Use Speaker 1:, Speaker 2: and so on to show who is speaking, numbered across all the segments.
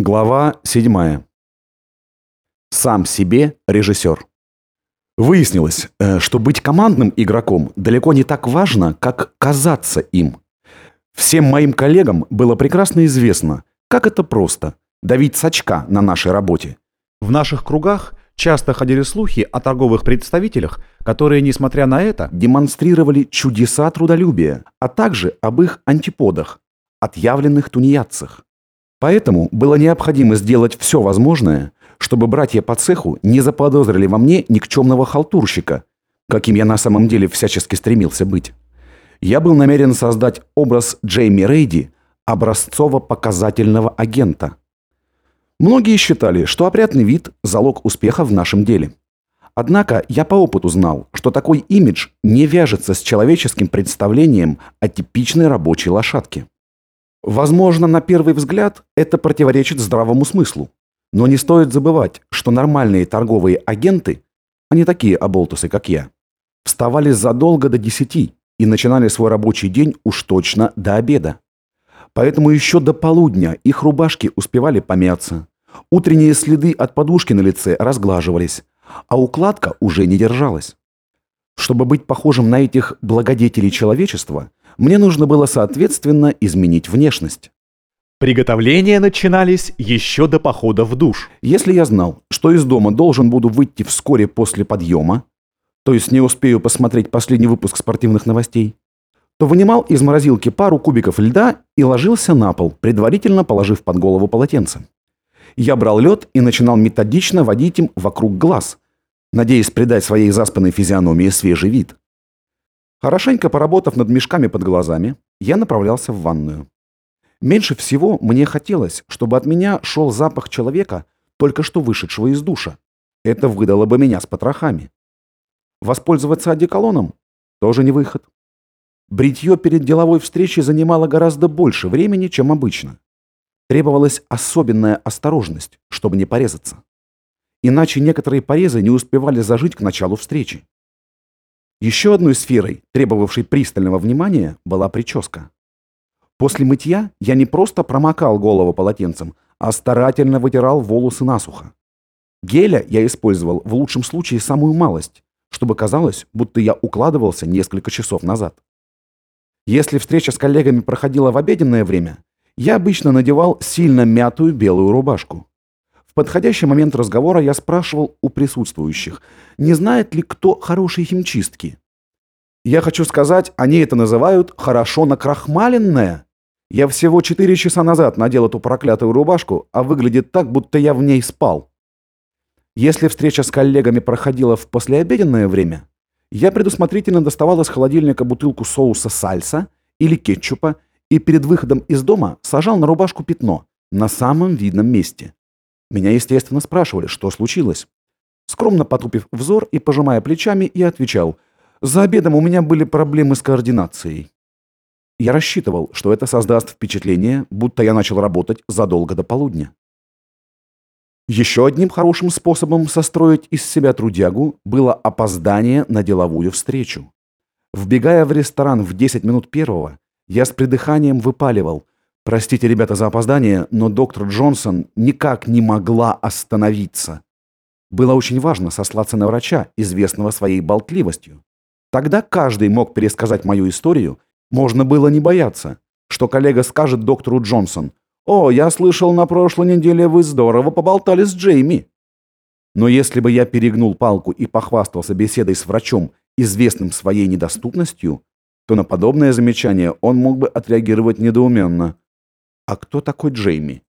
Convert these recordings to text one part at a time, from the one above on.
Speaker 1: Глава 7. Сам себе режиссер. Выяснилось, э, что быть командным игроком далеко не так важно, как казаться им. Всем моим коллегам было прекрасно известно, как это просто – давить с очка на нашей работе. В наших кругах часто ходили слухи о торговых представителях, которые, несмотря на это, демонстрировали чудеса трудолюбия, а также об их антиподах – отъявленных тунеядцах. Поэтому было необходимо сделать все возможное, чтобы братья по цеху не заподозрили во мне никчемного халтурщика, каким я на самом деле всячески стремился быть. Я был намерен создать образ Джейми Рейди, образцово-показательного агента. Многие считали, что опрятный вид – залог успеха в нашем деле. Однако я по опыту знал, что такой имидж не вяжется с человеческим представлением о типичной рабочей лошадке. Возможно, на первый взгляд это противоречит здравому смыслу. Но не стоит забывать, что нормальные торговые агенты, они такие оболтусы, как я, вставали задолго до десяти и начинали свой рабочий день уж точно до обеда. Поэтому еще до полудня их рубашки успевали помяться, утренние следы от подушки на лице разглаживались, а укладка уже не держалась. Чтобы быть похожим на этих благодетелей человечества, мне нужно было, соответственно, изменить внешность.
Speaker 2: Приготовления начинались еще до похода в душ.
Speaker 1: Если я знал, что из дома должен буду выйти вскоре после подъема, то есть не успею посмотреть последний выпуск спортивных новостей, то вынимал из морозилки пару кубиков льда и ложился на пол, предварительно положив под голову полотенце. Я брал лед и начинал методично водить им вокруг глаз, надеясь придать своей заспанной физиономии свежий вид. Хорошенько поработав над мешками под глазами, я направлялся в ванную. Меньше всего мне хотелось, чтобы от меня шел запах человека, только что вышедшего из душа. Это выдало бы меня с потрохами. Воспользоваться одеколоном – тоже не выход. Бритье перед деловой встречей занимало гораздо больше времени, чем обычно. Требовалась особенная осторожность, чтобы не порезаться. Иначе некоторые порезы не успевали зажить к началу встречи. Еще одной сферой, требовавшей пристального внимания, была прическа. После мытья я не просто промокал голову полотенцем, а старательно вытирал волосы насухо. Геля я использовал в лучшем случае самую малость, чтобы казалось, будто я укладывался несколько часов назад. Если встреча с коллегами проходила в обеденное время, я обычно надевал сильно мятую белую рубашку подходящий момент разговора я спрашивал у присутствующих, не знает ли кто хорошие химчистки. Я хочу сказать, они это называют «хорошо накрахмаленное». Я всего четыре часа назад надел эту проклятую рубашку, а выглядит так, будто я в ней спал. Если встреча с коллегами проходила в послеобеденное время, я предусмотрительно доставал из холодильника бутылку соуса сальса или кетчупа и перед выходом из дома сажал на рубашку пятно на самом видном месте. Меня, естественно, спрашивали, что случилось. Скромно потупив взор и пожимая плечами, я отвечал, «За обедом у меня были проблемы с координацией». Я рассчитывал, что это создаст впечатление, будто я начал работать задолго до полудня. Еще одним хорошим способом состроить из себя трудягу было опоздание на деловую встречу. Вбегая в ресторан в 10 минут первого, я с придыханием выпаливал – Простите, ребята, за опоздание, но доктор Джонсон никак не могла остановиться. Было очень важно сослаться на врача, известного своей болтливостью. Тогда каждый мог пересказать мою историю, можно было не бояться, что коллега скажет доктору Джонсон, «О, я слышал, на прошлой неделе вы здорово поболтали с Джейми». Но если бы я перегнул палку и похвастался беседой с врачом, известным своей недоступностью, то на подобное замечание он мог бы отреагировать недоуменно – а кто такой Джейми?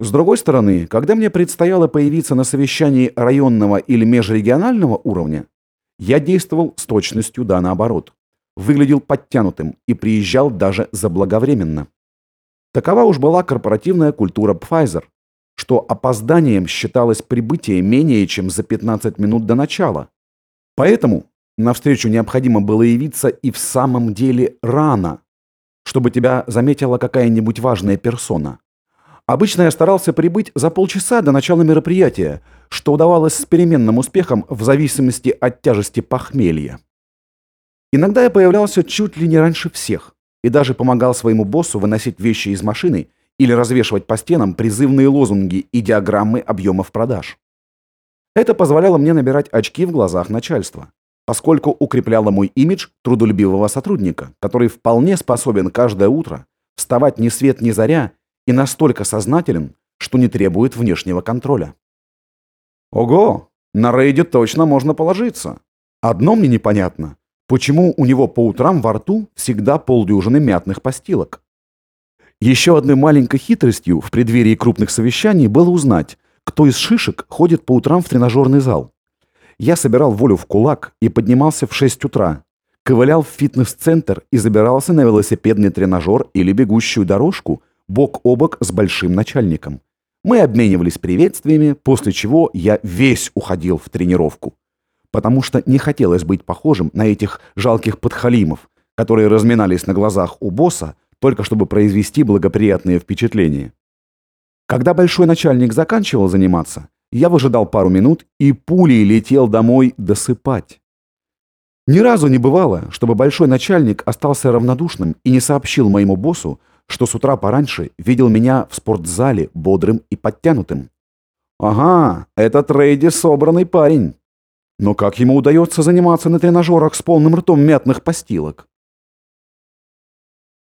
Speaker 1: С другой стороны, когда мне предстояло появиться на совещании районного или межрегионального уровня, я действовал с точностью да наоборот. Выглядел подтянутым и приезжал даже заблаговременно. Такова уж была корпоративная культура Pfizer, что опозданием считалось прибытие менее чем за 15 минут до начала. Поэтому навстречу необходимо было явиться и в самом деле рано, чтобы тебя заметила какая-нибудь важная персона. Обычно я старался прибыть за полчаса до начала мероприятия, что удавалось с переменным успехом в зависимости от тяжести похмелья. Иногда я появлялся чуть ли не раньше всех и даже помогал своему боссу выносить вещи из машины или развешивать по стенам призывные лозунги и диаграммы объемов продаж. Это позволяло мне набирать очки в глазах начальства, поскольку укрепляло мой имидж трудолюбивого сотрудника, который вполне способен каждое утро вставать ни свет ни заря и настолько сознателен, что не требует внешнего контроля. Ого, на Рейде точно можно положиться. Одно мне непонятно, почему у него по утрам во рту всегда полдюжины мятных постилок. Еще одной маленькой хитростью в преддверии крупных совещаний было узнать, кто из шишек ходит по утрам в тренажерный зал. Я собирал волю в кулак и поднимался в 6 утра, ковылял в фитнес-центр и забирался на велосипедный тренажер или бегущую дорожку бок о бок с большим начальником. Мы обменивались приветствиями, после чего я весь уходил в тренировку. Потому что не хотелось быть похожим на этих жалких подхалимов, которые разминались на глазах у босса, только чтобы произвести благоприятные впечатления. Когда большой начальник заканчивал заниматься, я выжидал пару минут и пулей летел домой досыпать. Ни разу не бывало, чтобы большой начальник остался равнодушным и не сообщил моему боссу, что с утра пораньше видел меня в спортзале бодрым и подтянутым. Ага, этот Рейди собранный парень. Но как ему удается заниматься на тренажерах с полным ртом мятных постилок?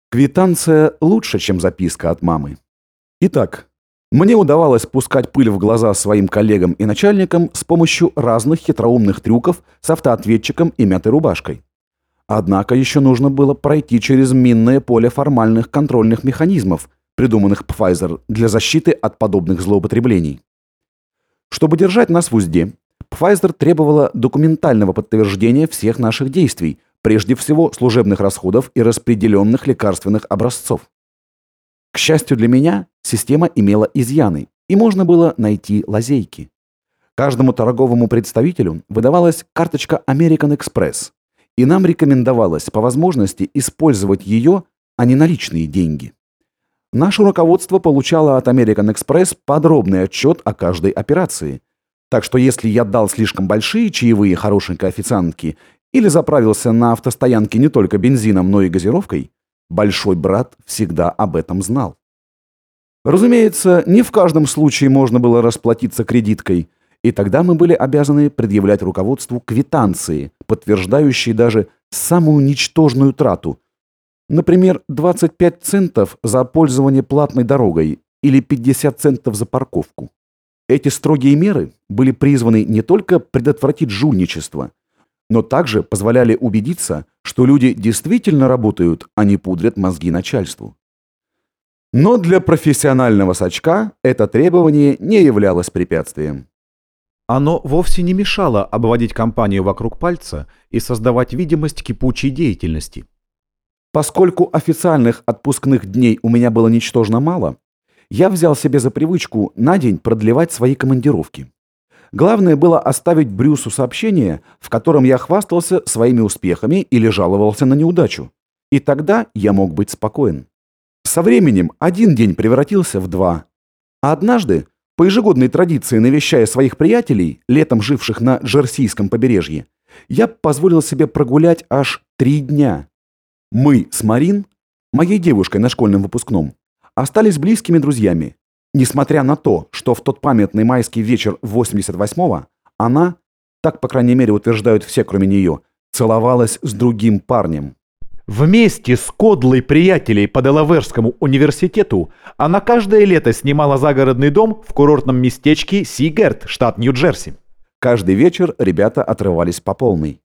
Speaker 1: Квитанция лучше, чем записка от мамы. Итак, мне удавалось пускать пыль в глаза своим коллегам и начальникам с помощью разных хитроумных трюков с автоответчиком и мятой рубашкой. Однако еще нужно было пройти через минное поле формальных контрольных механизмов, придуманных Pfizer для защиты от подобных злоупотреблений. Чтобы держать нас в узде, Pfizer требовала документального подтверждения всех наших действий – прежде всего служебных расходов и распределенных лекарственных образцов. К счастью для меня, система имела изъяны, и можно было найти лазейки. Каждому торговому представителю выдавалась карточка American Express, и нам рекомендовалось по возможности использовать ее, а не наличные деньги. Наше руководство получало от American Express подробный отчет о каждой операции. Так что если я дал слишком большие чаевые хорошенькой официантке или заправился на автостоянке не только бензином, но и газировкой, большой брат всегда об этом знал. Разумеется, не в каждом случае можно было расплатиться кредиткой, и тогда мы были обязаны предъявлять руководству квитанции, подтверждающие даже самую ничтожную трату. Например, 25 центов за пользование платной дорогой или 50 центов за парковку. Эти строгие меры были призваны не только предотвратить жульничество, но также позволяли убедиться, что люди действительно работают, а не пудрят мозги начальству. Но для профессионального сачка это требование не являлось препятствием.
Speaker 2: Оно вовсе не мешало обводить компанию вокруг пальца и создавать видимость кипучей деятельности.
Speaker 1: Поскольку официальных отпускных дней у меня было ничтожно мало, я взял себе за привычку на день продлевать свои командировки. Главное было оставить Брюсу сообщение, в котором я хвастался своими успехами или жаловался на неудачу. И тогда я мог быть спокоен. Со временем один день превратился в два. А однажды, по ежегодной традиции навещая своих приятелей, летом живших на Джерсийском побережье, я позволил себе прогулять аж три дня. Мы с Марин, моей девушкой на школьном выпускном, остались близкими друзьями, Несмотря на то, что в тот памятный майский вечер 88-го она, так по крайней мере утверждают все кроме нее, целовалась с другим парнем.
Speaker 2: Вместе с кодлой приятелей по Делаверскому университету она каждое лето снимала загородный дом в курортном местечке Сигерт, штат Нью-Джерси.
Speaker 1: Каждый вечер ребята отрывались по полной.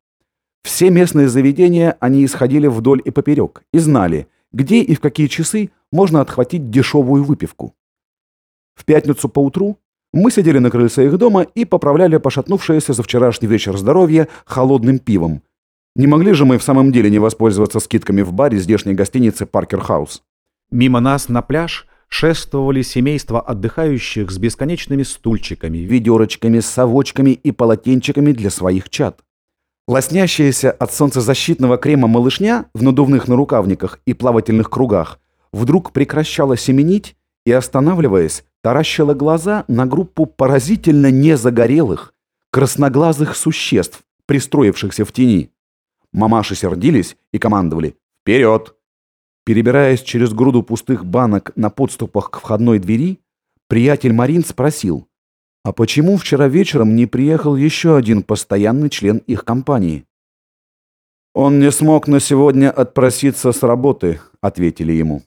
Speaker 1: Все местные заведения они исходили вдоль и поперек и знали, где и в какие часы можно отхватить дешевую выпивку. В пятницу поутру мы сидели на крыльце их дома и поправляли пошатнувшееся за вчерашний вечер здоровье холодным пивом. Не могли же мы в самом деле не воспользоваться скидками в баре здешней гостиницы «Паркер Хаус».
Speaker 2: Мимо нас на пляж шествовали семейства отдыхающих с бесконечными стульчиками,
Speaker 1: ведерочками, совочками и полотенчиками для своих чад. Лоснящаяся от солнцезащитного крема малышня в надувных нарукавниках и плавательных кругах вдруг прекращала семенить и, останавливаясь, таращила глаза на группу поразительно незагорелых, красноглазых существ, пристроившихся в тени. Мамаши сердились и командовали «Вперед!». Перебираясь через груду пустых банок на подступах к входной двери, приятель Марин спросил, а почему вчера вечером не приехал еще один постоянный член их компании? «Он не смог на сегодня отпроситься с работы», — ответили ему.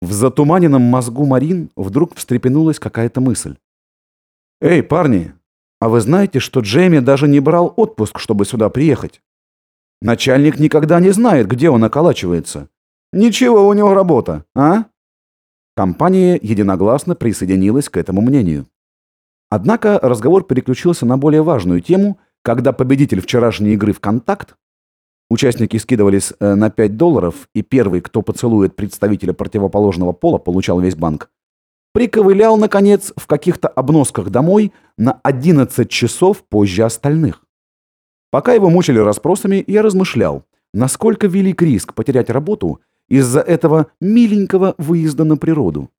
Speaker 1: В затуманенном мозгу Марин вдруг встрепенулась какая-то мысль. «Эй, парни, а вы знаете, что Джейми даже не брал отпуск, чтобы сюда приехать? Начальник никогда не знает, где он околачивается. Ничего у него работа, а?» Компания единогласно присоединилась к этому мнению. Однако разговор переключился на более важную тему, когда победитель вчерашней игры в «Контакт» Участники скидывались э, на 5 долларов, и первый, кто поцелует представителя противоположного пола, получал весь банк. Приковылял, наконец, в каких-то обносках домой на 11 часов позже остальных. Пока его мучили расспросами, я размышлял, насколько велик риск потерять работу из-за этого миленького выезда на природу.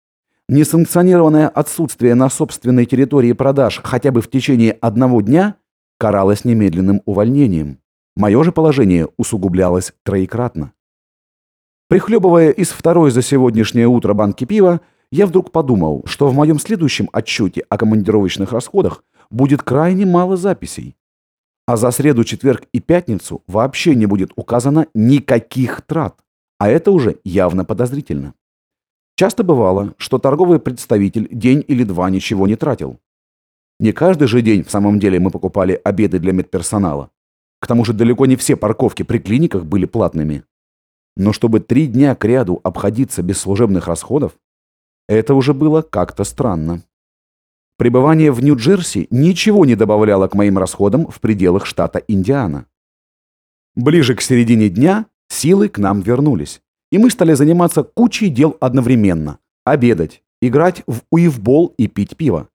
Speaker 1: Несанкционированное отсутствие на собственной территории продаж хотя бы в течение одного дня каралось немедленным увольнением. Мое же положение усугублялось троекратно. Прихлебывая из второй за сегодняшнее утро банки пива, я вдруг подумал, что в моем следующем отчете о командировочных расходах будет крайне мало записей. А за среду, четверг и пятницу вообще не будет указано никаких трат. А это уже явно подозрительно. Часто бывало, что торговый представитель день или два ничего не тратил. Не каждый же день в самом деле мы покупали обеды для медперсонала. К тому же далеко не все парковки при клиниках были платными. Но чтобы три дня кряду обходиться без служебных расходов, это уже было как-то странно. Пребывание в Нью-Джерси ничего не добавляло к моим расходам в пределах штата Индиана. Ближе к середине дня силы к нам вернулись, и мы стали заниматься кучей дел одновременно. Обедать, играть в уивбол и пить пиво.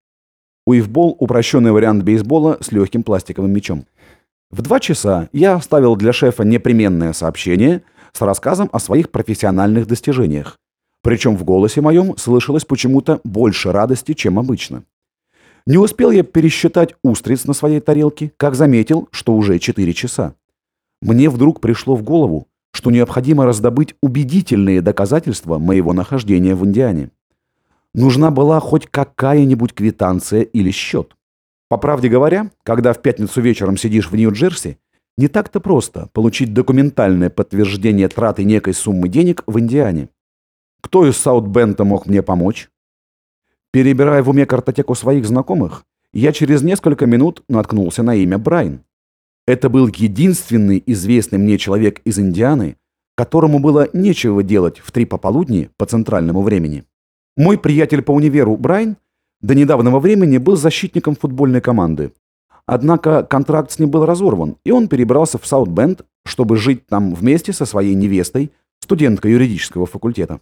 Speaker 1: Уивбол – упрощенный вариант бейсбола с легким пластиковым мячом. В два часа я оставил для шефа непременное сообщение с рассказом о своих профессиональных достижениях. Причем в голосе моем слышалось почему-то больше радости, чем обычно. Не успел я пересчитать устриц на своей тарелке, как заметил, что уже четыре часа. Мне вдруг пришло в голову, что необходимо раздобыть убедительные доказательства моего нахождения в Индиане. Нужна была хоть какая-нибудь квитанция или счет. По правде говоря, когда в пятницу вечером сидишь в Нью-Джерси, не так-то просто получить документальное подтверждение траты некой суммы денег в Индиане. Кто из Саутбента мог мне помочь? Перебирая в уме картотеку своих знакомых, я через несколько минут наткнулся на имя Брайн. Это был единственный известный мне человек из Индианы, которому было нечего делать в три пополудни по центральному времени. Мой приятель по универу Брайн до недавнего времени был защитником футбольной команды. Однако контракт с ним был разорван, и он перебрался в Саутбенд, чтобы жить там вместе со своей невестой, студенткой юридического факультета.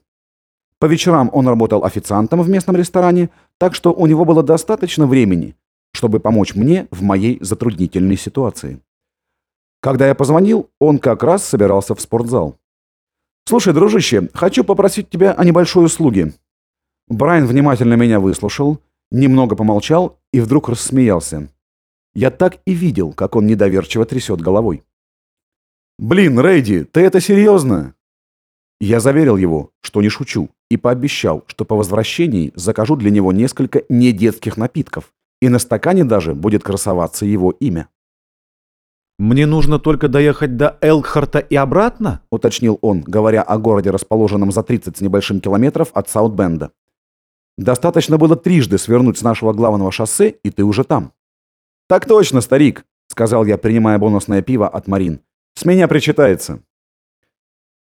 Speaker 1: По вечерам он работал официантом в местном ресторане, так что у него было достаточно времени, чтобы помочь мне в моей затруднительной ситуации. Когда я позвонил, он как раз собирался в спортзал. «Слушай, дружище, хочу попросить тебя о небольшой услуге». Брайан внимательно меня выслушал, Немного помолчал и вдруг рассмеялся. Я так и видел, как он недоверчиво трясет головой. «Блин, Рейди, ты это серьезно?» Я заверил его, что не шучу, и пообещал, что по возвращении закажу для него несколько недетских напитков, и на стакане даже будет красоваться его имя.
Speaker 2: «Мне нужно только доехать до Элкхарта и обратно?»
Speaker 1: — уточнил он, говоря о городе, расположенном за 30 с небольшим километров от Саутбенда. Достаточно было трижды свернуть с нашего главного шоссе, и ты уже там. «Так точно, старик», — сказал я, принимая бонусное пиво от Марин. «С меня причитается».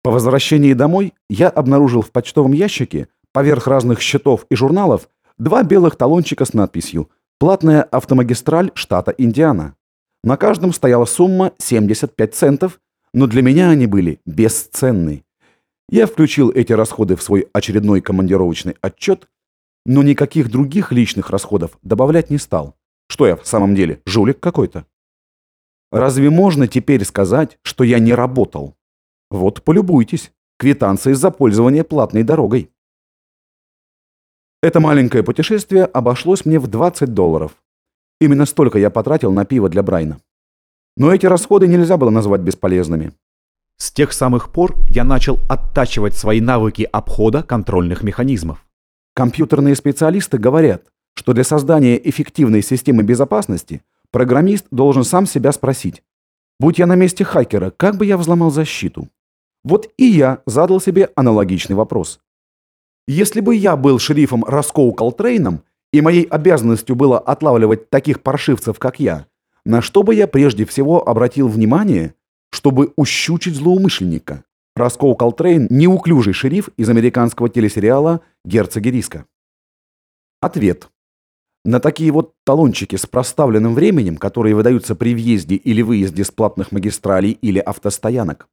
Speaker 1: По возвращении домой я обнаружил в почтовом ящике, поверх разных счетов и журналов, два белых талончика с надписью «Платная автомагистраль штата Индиана». На каждом стояла сумма 75 центов, но для меня они были бесценны. Я включил эти расходы в свой очередной командировочный отчет но никаких других личных расходов добавлять не стал. Что я в самом деле, жулик какой-то? Разве можно теперь сказать, что я не работал? Вот полюбуйтесь, квитанции за пользование платной дорогой. Это маленькое путешествие обошлось мне в 20 долларов. Именно столько я потратил на пиво для Брайна. Но эти расходы нельзя было назвать бесполезными.
Speaker 2: С тех самых пор я начал оттачивать свои навыки обхода контрольных механизмов.
Speaker 1: Компьютерные специалисты говорят, что для создания эффективной системы безопасности программист должен сам себя спросить, будь я на месте хакера, как бы я взломал защиту? Вот и я задал себе аналогичный вопрос. Если бы я был шерифом Роскоу Колтрейном, и моей обязанностью было отлавливать таких паршивцев, как я, на что бы я прежде всего обратил внимание, чтобы ущучить злоумышленника? Роскоу Колтрейн – неуклюжий шериф из американского телесериала «Герцоги риска». Ответ. На такие вот талончики с проставленным временем, которые выдаются при въезде или выезде с платных магистралей или автостоянок,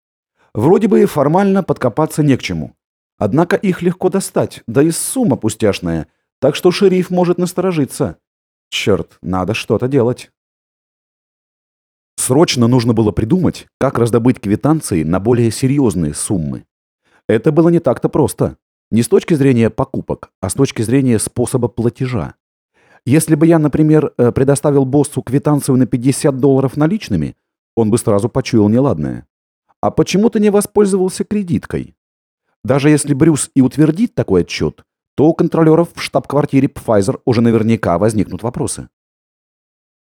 Speaker 1: вроде бы формально подкопаться не к чему. Однако их легко достать, да и сумма пустяшная, так что шериф может насторожиться. Черт, надо что-то делать. Срочно нужно было придумать, как раздобыть квитанции на более серьезные суммы. Это было не так-то просто. Не с точки зрения покупок, а с точки зрения способа платежа. Если бы я, например, э, предоставил боссу квитанцию на 50 долларов наличными, он бы сразу почуял неладное. А почему ты не воспользовался кредиткой? Даже если Брюс и утвердит такой отчет, то у контролеров в штаб-квартире Pfizer уже наверняка возникнут вопросы.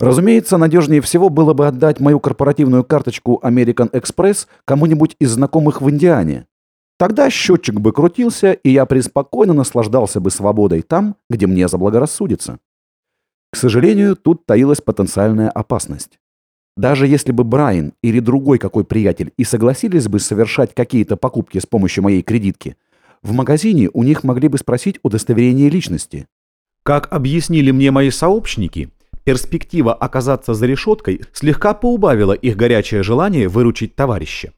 Speaker 1: Разумеется, надежнее всего было бы отдать мою корпоративную карточку American Express кому-нибудь из знакомых в Индиане. Тогда счетчик бы крутился, и я преспокойно наслаждался бы свободой там, где мне заблагорассудится. К сожалению, тут таилась потенциальная опасность. Даже если бы Брайан или другой какой приятель и согласились бы совершать какие-то покупки с помощью моей кредитки, в магазине у них могли бы спросить удостоверение личности.
Speaker 2: Как объяснили мне мои сообщники, перспектива оказаться за решеткой слегка поубавила их горячее желание выручить товарища.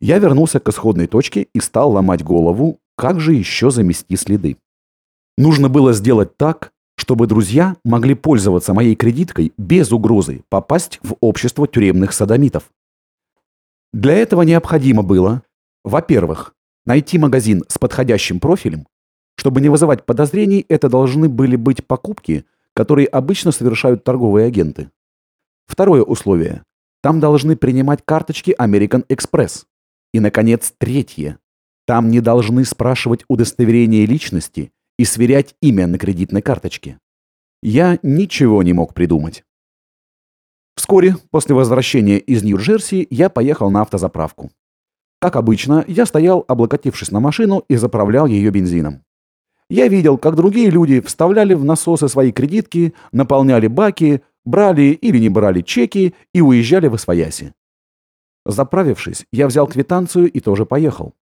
Speaker 1: Я вернулся к исходной точке и стал ломать голову, как же еще замести следы. Нужно было сделать так, чтобы друзья могли пользоваться моей кредиткой без угрозы попасть в общество тюремных садомитов. Для этого необходимо было, во-первых, найти магазин с подходящим профилем. Чтобы не вызывать подозрений, это должны были быть покупки, которые обычно совершают торговые агенты. Второе условие. Там должны принимать карточки American Express. И, наконец, третье. Там не должны спрашивать удостоверение личности и сверять имя на кредитной карточке. Я ничего не мог придумать. Вскоре после возвращения из Нью-Джерси я поехал на автозаправку. Как обычно, я стоял, облокотившись на машину и заправлял ее бензином. Я видел, как другие люди вставляли в насосы свои кредитки, наполняли баки, брали или не брали чеки и уезжали в Освояси. Заправившись, я взял квитанцию и тоже поехал.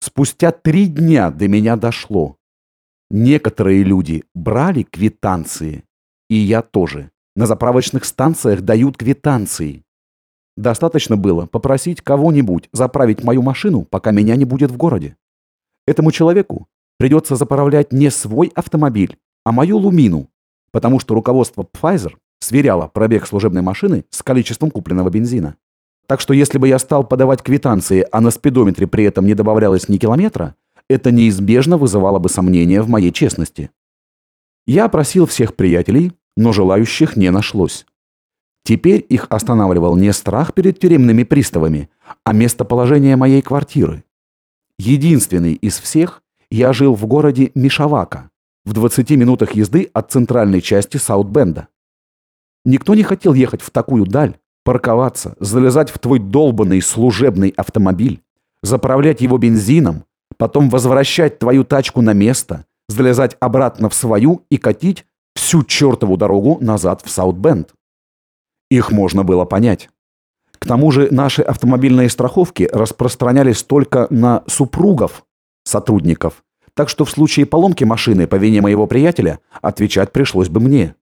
Speaker 1: Спустя три дня до меня дошло. Некоторые люди брали квитанции, и я тоже. На заправочных станциях дают квитанции. Достаточно было попросить кого-нибудь заправить мою машину, пока меня не будет в городе. Этому человеку придется заправлять не свой автомобиль, а мою лумину, потому что руководство Pfizer сверяло пробег служебной машины с количеством купленного бензина. Так что если бы я стал подавать квитанции, а на спидометре при этом не добавлялось ни километра, это неизбежно вызывало бы сомнения в моей честности. Я опросил всех приятелей, но желающих не нашлось. Теперь их останавливал не страх перед тюремными приставами, а местоположение моей квартиры. Единственный из всех я жил в городе Мишавака, в 20 минутах езды от центральной части Саутбенда. Никто не хотел ехать в такую даль, парковаться, залезать в твой долбанный служебный автомобиль, заправлять его бензином, потом возвращать твою тачку на место, залезать обратно в свою и катить всю чертову дорогу назад в Саутбенд. Их можно было понять. К тому же наши автомобильные страховки распространялись только на супругов сотрудников, так что в случае поломки машины по вине моего приятеля отвечать пришлось бы мне.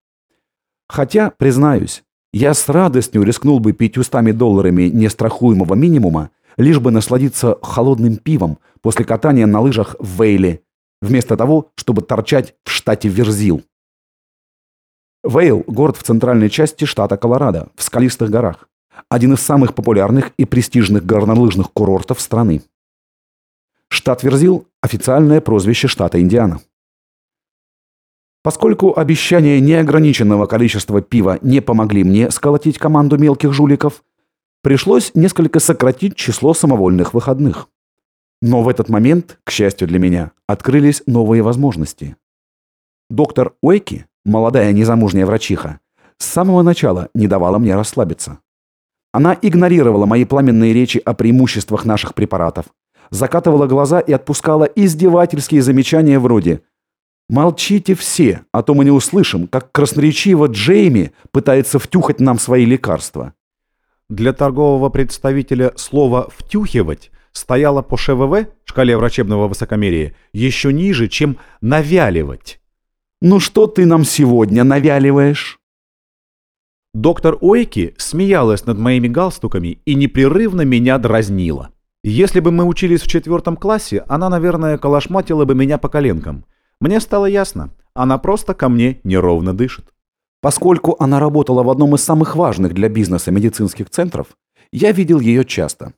Speaker 1: Хотя, признаюсь, я с радостью рискнул бы 500 долларами нестрахуемого минимума, лишь бы насладиться холодным пивом после катания на лыжах в Вейле, вместо того, чтобы торчать в штате Верзил. Вейл – город в центральной части штата Колорадо, в скалистых горах. Один из самых популярных и престижных горнолыжных курортов страны. Штат Верзил – официальное прозвище штата Индиана. Поскольку обещания неограниченного количества пива не помогли мне сколотить команду мелких жуликов, Пришлось несколько сократить число самовольных выходных. Но в этот момент, к счастью для меня, открылись новые возможности. Доктор Уэки, молодая незамужняя врачиха, с самого начала не давала мне расслабиться. Она игнорировала мои пламенные речи о преимуществах наших препаратов, закатывала глаза и отпускала издевательские замечания вроде «Молчите все, а то мы не услышим, как красноречиво Джейми пытается втюхать нам свои лекарства».
Speaker 2: Для торгового представителя слово «втюхивать» стояло по ШВВ, шкале врачебного высокомерия, еще ниже, чем «навяливать».
Speaker 1: «Ну что ты нам сегодня навяливаешь?»
Speaker 2: Доктор Ойки смеялась над моими галстуками и непрерывно меня дразнила. Если бы мы учились в четвертом классе, она, наверное, калашматила бы меня по коленкам. Мне стало ясно, она просто ко мне неровно дышит.
Speaker 1: Поскольку она работала в одном из самых важных для бизнеса медицинских центров, я видел ее часто.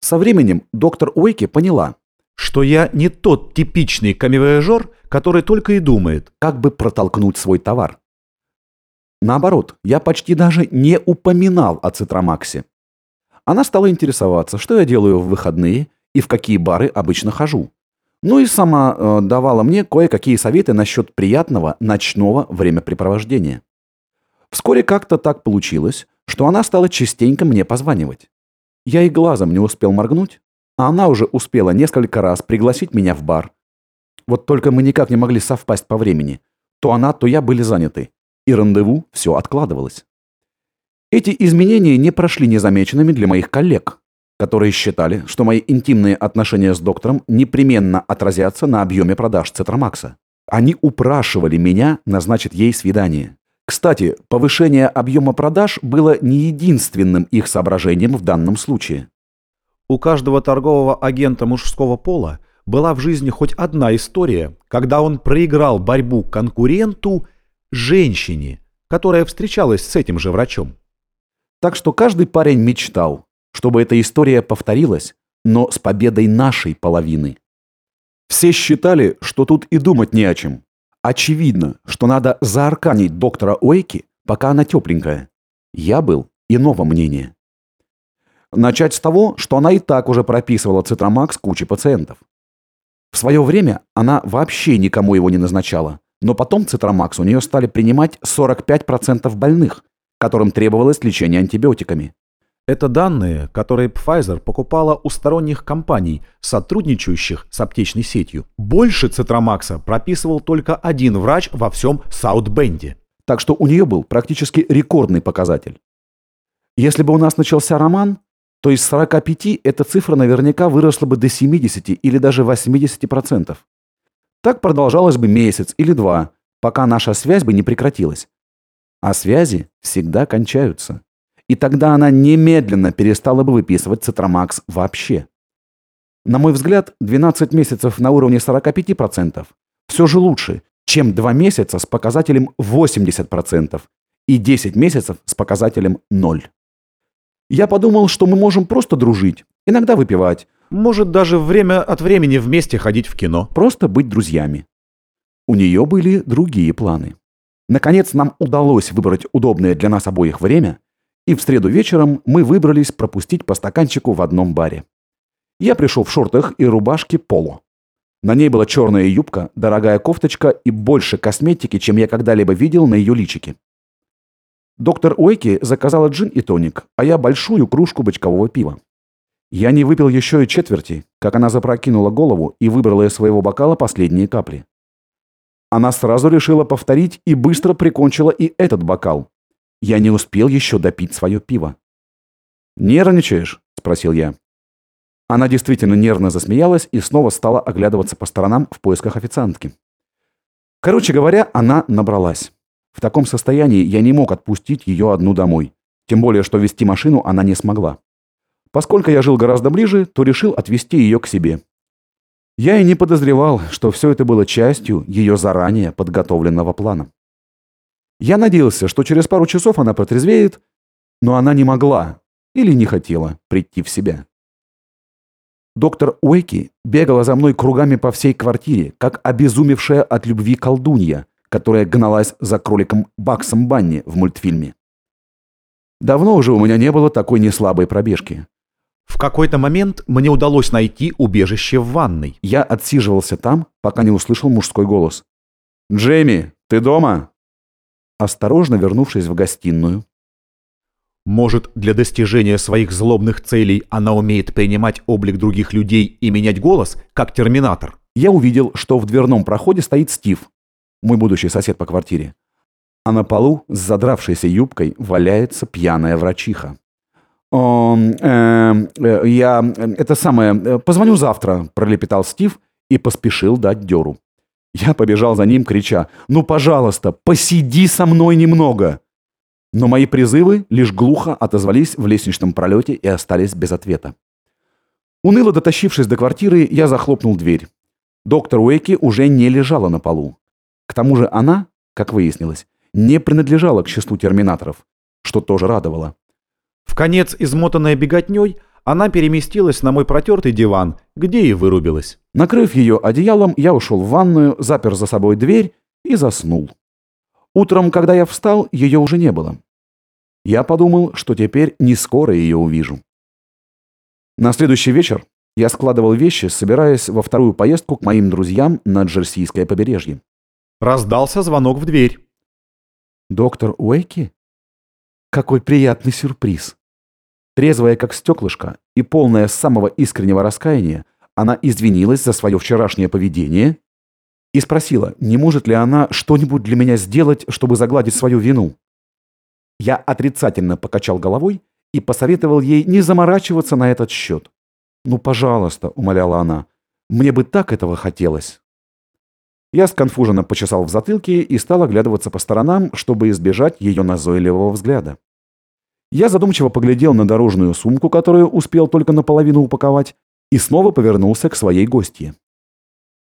Speaker 1: Со временем доктор Уэйки поняла,
Speaker 2: что я не тот типичный камевояжер, который только и думает,
Speaker 1: как бы протолкнуть свой товар. Наоборот, я почти даже не упоминал о Цитромаксе. Она стала интересоваться, что я делаю в выходные и в какие бары обычно хожу. Ну и сама э, давала мне кое-какие советы насчет приятного ночного времяпрепровождения. Вскоре как-то так получилось, что она стала частенько мне позванивать. Я и глазом не успел моргнуть, а она уже успела несколько раз пригласить меня в бар. Вот только мы никак не могли совпасть по времени. То она, то я были заняты, и рандеву все откладывалось. Эти изменения не прошли незамеченными для моих коллег, которые считали, что мои интимные отношения с доктором непременно отразятся на объеме продаж Цитромакса. Они упрашивали меня назначить ей свидание. Кстати, повышение объема продаж было не единственным их соображением в данном случае.
Speaker 2: У каждого торгового агента мужского пола была в жизни хоть одна история, когда он проиграл борьбу конкуренту женщине, которая встречалась с этим же врачом.
Speaker 1: Так что каждый парень мечтал, чтобы эта история повторилась, но с победой нашей половины. Все считали, что тут и думать не о чем. Очевидно, что надо заарканить доктора Уэйки, пока она тепленькая. Я был иного мнения. Начать с того, что она и так уже прописывала цитромакс куче пациентов. В свое время она вообще никому его не назначала, но потом цитромакс у нее стали принимать 45% больных, которым требовалось лечение антибиотиками.
Speaker 2: Это данные, которые Pfizer покупала у сторонних компаний, сотрудничающих с аптечной сетью. Больше цитромакса прописывал только один врач во всем Саутбенде.
Speaker 1: Так что у нее был практически рекордный показатель. Если бы у нас начался роман, то из 45 эта цифра наверняка выросла бы до 70 или даже 80%. Так продолжалось бы месяц или два, пока наша связь бы не прекратилась. А связи всегда кончаются. И тогда она немедленно перестала бы выписывать цитромакс вообще. На мой взгляд, 12 месяцев на уровне 45% все же лучше, чем 2 месяца с показателем 80% и 10 месяцев с показателем 0. Я подумал, что мы можем просто дружить, иногда выпивать.
Speaker 2: Может, даже время от времени вместе ходить в кино.
Speaker 1: Просто быть друзьями. У нее были другие планы. Наконец нам удалось выбрать удобное для нас обоих время, и в среду вечером мы выбрались пропустить по стаканчику в одном баре. Я пришел в шортах и рубашке поло. На ней была черная юбка, дорогая кофточка и больше косметики, чем я когда-либо видел на ее личике. Доктор Уэки заказала джин и тоник, а я большую кружку бочкового пива. Я не выпил еще и четверти, как она запрокинула голову и выбрала из своего бокала последние капли. Она сразу решила повторить и быстро прикончила и этот бокал. Я не успел еще допить свое пиво. «Нервничаешь?» – спросил я. Она действительно нервно засмеялась и снова стала оглядываться по сторонам в поисках официантки. Короче говоря, она набралась. В таком состоянии я не мог отпустить ее одну домой. Тем более, что вести машину она не смогла. Поскольку я жил гораздо ближе, то решил отвезти ее к себе. Я и не подозревал, что все это было частью ее заранее подготовленного плана. Я надеялся, что через пару часов она протрезвеет, но она не могла или не хотела прийти в себя. Доктор Уэки бегала за мной кругами по всей квартире, как обезумевшая от любви колдунья, которая гналась за кроликом Баксом Банни в мультфильме. Давно уже у меня не было такой неслабой пробежки.
Speaker 2: В какой-то момент мне удалось найти убежище в ванной.
Speaker 1: Я отсиживался там, пока не услышал мужской голос. «Джейми, ты дома?» Осторожно вернувшись в гостиную,
Speaker 2: Может, для достижения своих злобных целей она умеет принимать облик других людей и менять голос, как терминатор?
Speaker 1: я увидел, что в дверном проходе стоит Стив, мой будущий сосед по квартире. А на полу с задравшейся юбкой валяется пьяная врачиха. «О, э, я... э, Это самое... э, Позвоню завтра», — пролепетал Стив и поспешил дать дёру. Я побежал за ним, крича «Ну, пожалуйста, посиди со мной немного!» Но мои призывы лишь глухо отозвались в лестничном пролете и остались без ответа. Уныло дотащившись до квартиры, я захлопнул дверь. Доктор Уэйки уже не лежала на полу. К тому же она, как выяснилось, не принадлежала к числу терминаторов, что тоже радовало.
Speaker 2: В конец измотанная беготней, она переместилась на мой протертый диван, где и вырубилась.
Speaker 1: Накрыв ее одеялом, я ушел в ванную, запер за собой дверь и заснул. Утром, когда я встал, ее уже не было. Я подумал, что теперь не скоро ее увижу. На следующий вечер я складывал вещи, собираясь во вторую поездку к моим друзьям на Джерсийское побережье.
Speaker 2: Раздался звонок в дверь.
Speaker 1: «Доктор Уэйки? Какой приятный сюрприз!» Трезвая, как стеклышко, и полная самого искреннего раскаяния, она извинилась за свое вчерашнее поведение и спросила, не может ли она что-нибудь для меня сделать, чтобы загладить свою вину. Я отрицательно покачал головой и посоветовал ей не заморачиваться на этот счет. «Ну, пожалуйста», — умоляла она, — «мне бы так этого хотелось». Я сконфуженно почесал в затылке и стал оглядываться по сторонам, чтобы избежать ее назойливого взгляда. Я задумчиво поглядел на дорожную сумку, которую успел только наполовину упаковать, и снова повернулся к своей гостье.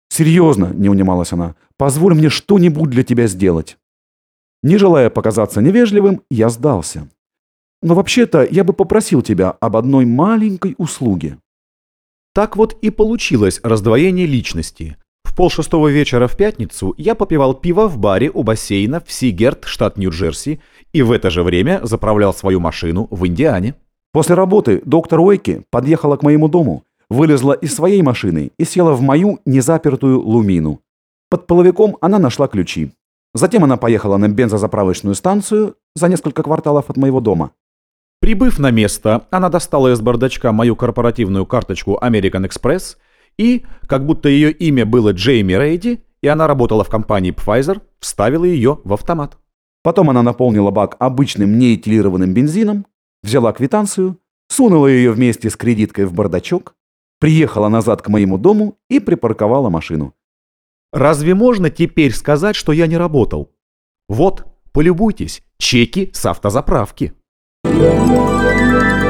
Speaker 1: «Серьезно», — не унималась она, — «позволь мне что-нибудь для тебя сделать». Не желая показаться невежливым, я сдался. «Но вообще-то я бы попросил тебя об одной маленькой услуге».
Speaker 2: Так вот и получилось раздвоение личности. В полшестого вечера в пятницу я попивал пиво в баре у бассейна в Сигерт, штат Нью-Джерси, и в это же время заправлял свою машину в Индиане.
Speaker 1: После работы доктор Уэйки подъехала к моему дому, вылезла из своей машины и села в мою незапертую лумину. Под половиком она нашла ключи. Затем она поехала на бензозаправочную станцию за несколько кварталов от моего дома.
Speaker 2: Прибыв на место, она достала из бардачка мою корпоративную карточку American Express и, как будто ее имя было Джейми Рейди, и она работала в компании Pfizer, вставила ее в автомат.
Speaker 1: Потом она наполнила бак обычным неэтилированным бензином, взяла квитанцию, сунула ее вместе с кредиткой в бардачок, приехала назад к моему дому и припарковала машину.
Speaker 2: Разве можно теперь сказать, что я не работал? Вот, полюбуйтесь, чеки с автозаправки.
Speaker 3: Thank you.